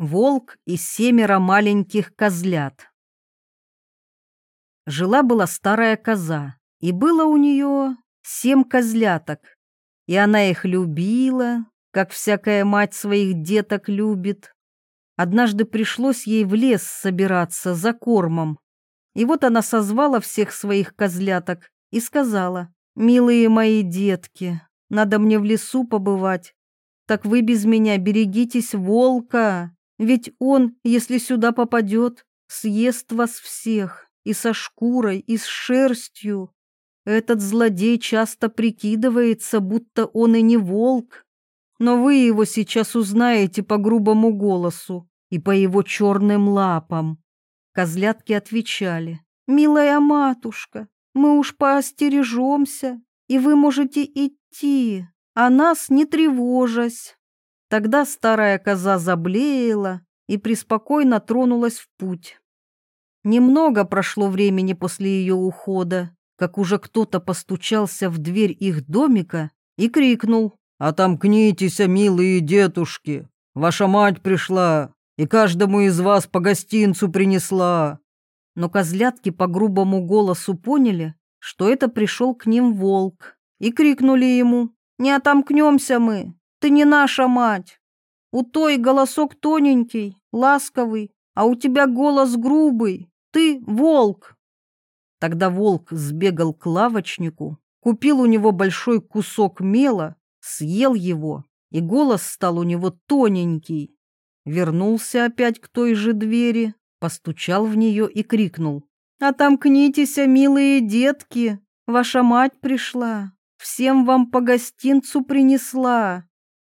Волк и семеро маленьких козлят. Жила-была старая коза, и было у нее семь козляток, и она их любила, как всякая мать своих деток любит. Однажды пришлось ей в лес собираться за кормом, и вот она созвала всех своих козляток и сказала, «Милые мои детки, надо мне в лесу побывать, так вы без меня берегитесь волка, ведь он, если сюда попадет, съест вас всех и со шкурой, и с шерстью. Этот злодей часто прикидывается, будто он и не волк. Но вы его сейчас узнаете по грубому голосу и по его черным лапам. Козлятки отвечали, «Милая матушка, мы уж поостережемся, и вы можете идти, а нас не тревожась». Тогда старая коза заблеяла и преспокойно тронулась в путь. Немного прошло времени после ее ухода, как уже кто-то постучался в дверь их домика и крикнул «Отомкнитесь, милые детушки! Ваша мать пришла и каждому из вас по гостинцу принесла!» Но козлятки по грубому голосу поняли, что это пришел к ним волк, и крикнули ему «Не отомкнемся мы! Ты не наша мать. У той голосок тоненький, ласковый, а у тебя голос грубый. Ты волк. Тогда волк сбегал к лавочнику, купил у него большой кусок мела, съел его, и голос стал у него тоненький. Вернулся опять к той же двери, постучал в нее и крикнул. «Отомкнитесь, милые детки, ваша мать пришла, всем вам по гостинцу принесла»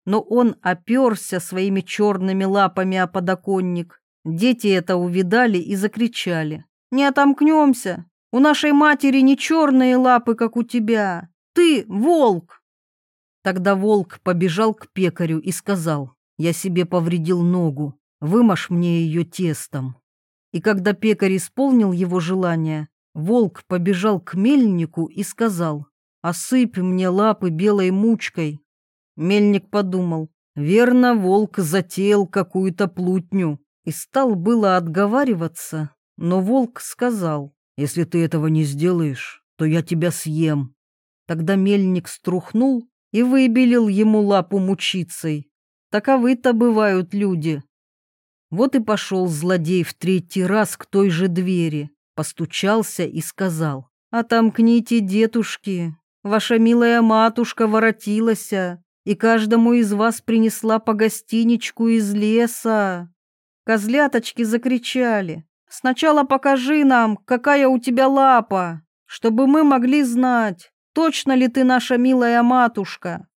но он оперся своими черными лапами о подоконник. Дети это увидали и закричали. «Не отомкнемся! У нашей матери не черные лапы, как у тебя! Ты волк!» Тогда волк побежал к пекарю и сказал, «Я себе повредил ногу, вымажь мне ее тестом». И когда пекарь исполнил его желание, волк побежал к мельнику и сказал, «Осыпь мне лапы белой мучкой, Мельник подумал, верно, волк затеял какую-то плутню и стал было отговариваться, но волк сказал, если ты этого не сделаешь, то я тебя съем. Тогда мельник струхнул и выбелил ему лапу мучицей. Таковы-то бывают люди. Вот и пошел злодей в третий раз к той же двери, постучался и сказал, «Отомкните, детушки, ваша милая матушка воротилася, и каждому из вас принесла по гостиничку из леса. Козляточки закричали. Сначала покажи нам, какая у тебя лапа, чтобы мы могли знать, точно ли ты наша милая матушка.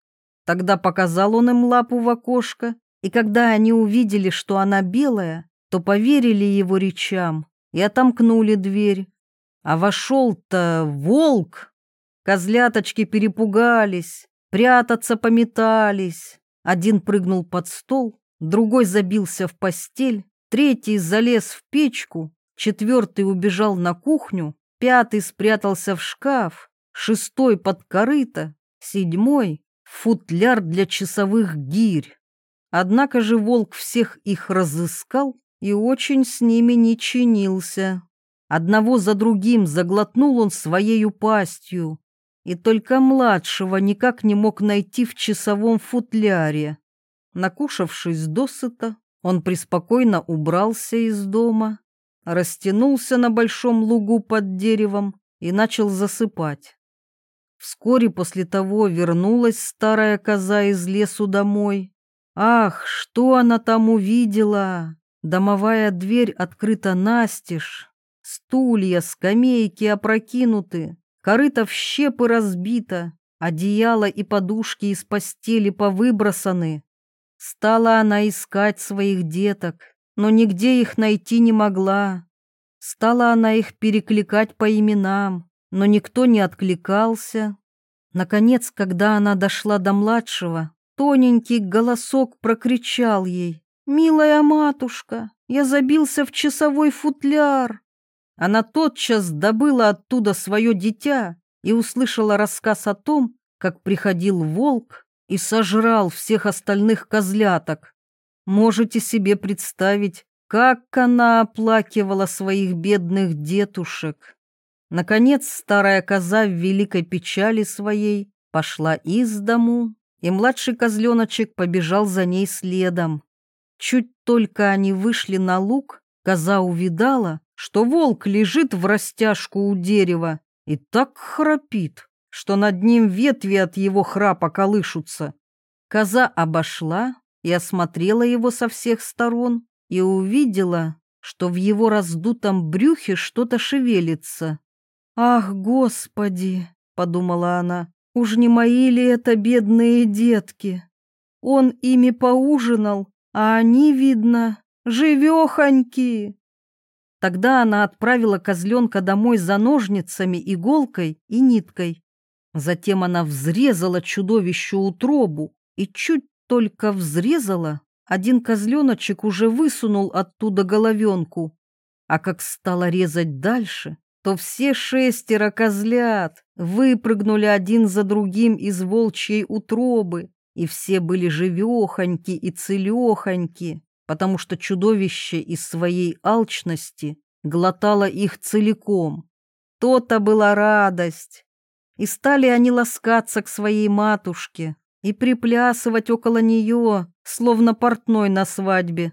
Тогда показал он им лапу в окошко, и когда они увидели, что она белая, то поверили его речам и отомкнули дверь. А вошел-то волк. Козляточки перепугались, Прятаться пометались. Один прыгнул под стол, другой забился в постель, третий залез в печку, четвертый убежал на кухню, пятый спрятался в шкаф, шестой под корыто, седьмой — футляр для часовых гирь. Однако же волк всех их разыскал и очень с ними не чинился. Одного за другим заглотнул он своею пастью, и только младшего никак не мог найти в часовом футляре. Накушавшись досыта, он преспокойно убрался из дома, растянулся на большом лугу под деревом и начал засыпать. Вскоре после того вернулась старая коза из лесу домой. Ах, что она там увидела! Домовая дверь открыта настежь, стулья, скамейки опрокинуты, корыто в щепы разбито, одеяло и подушки из постели повыбросаны. Стала она искать своих деток, но нигде их найти не могла. Стала она их перекликать по именам, но никто не откликался. Наконец, когда она дошла до младшего, тоненький голосок прокричал ей, «Милая матушка, я забился в часовой футляр, она тотчас добыла оттуда свое дитя и услышала рассказ о том, как приходил волк и сожрал всех остальных козляток. Можете себе представить, как она оплакивала своих бедных детушек. Наконец старая коза в великой печали своей пошла из дому, и младший козленочек побежал за ней следом. Чуть только они вышли на луг, коза увидала, что волк лежит в растяжку у дерева и так храпит, что над ним ветви от его храпа колышутся. Коза обошла и осмотрела его со всех сторон и увидела, что в его раздутом брюхе что-то шевелится. «Ах, Господи!» — подумала она. «Уж не мои ли это бедные детки? Он ими поужинал, а они, видно, живехоньки!» Тогда она отправила козленка домой за ножницами, иголкой и ниткой. Затем она взрезала чудовищу утробу и чуть только взрезала, один козленочек уже высунул оттуда головенку. А как стала резать дальше, то все шестеро козлят выпрыгнули один за другим из волчьей утробы, и все были живехоньки и целехоньки, потому что чудовище из своей алчности глотало их целиком. То-то была радость. И стали они ласкаться к своей матушке, и приплясывать около нее, словно портной на свадьбе.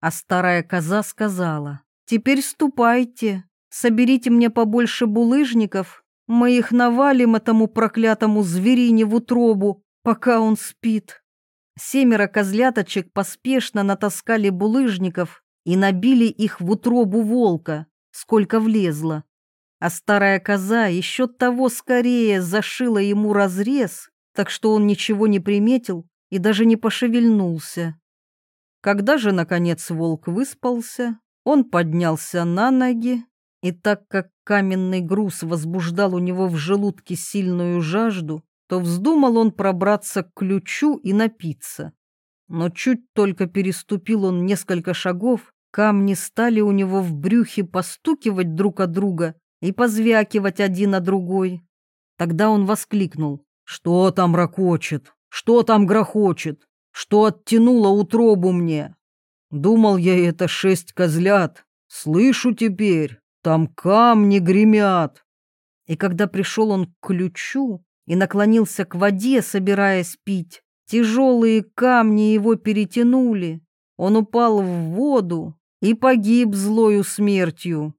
А старая коза сказала, «Теперь ступайте, соберите мне побольше булыжников, мы их навалим этому проклятому зверине в утробу, пока он спит». Семеро козляточек поспешно натаскали булыжников и набили их в утробу волка, сколько влезло. А старая коза еще того скорее зашила ему разрез, так что он ничего не приметил и даже не пошевельнулся. Когда же, наконец, волк выспался, он поднялся на ноги, и так как каменный груз возбуждал у него в желудке сильную жажду, то вздумал он пробраться к ключу и напиться. Но чуть только переступил он несколько шагов, камни стали у него в брюхе постукивать друг от друга и позвякивать один на другой. Тогда он воскликнул. Что там ракочет? Что там грохочет? Что оттянуло утробу мне? Думал я, это шесть козлят. Слышу теперь, там камни гремят. И когда пришел он к ключу и наклонился к воде, собираясь пить, тяжелые камни его перетянули. Он упал в воду и погиб злою смертью.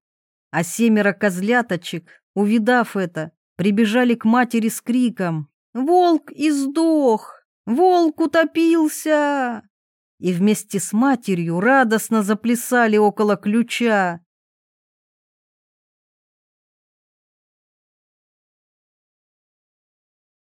А семеро козляточек, увидав это, прибежали к матери с криком Волк издох! Волк утопился!» И вместе с матерью радостно заплясали около ключа,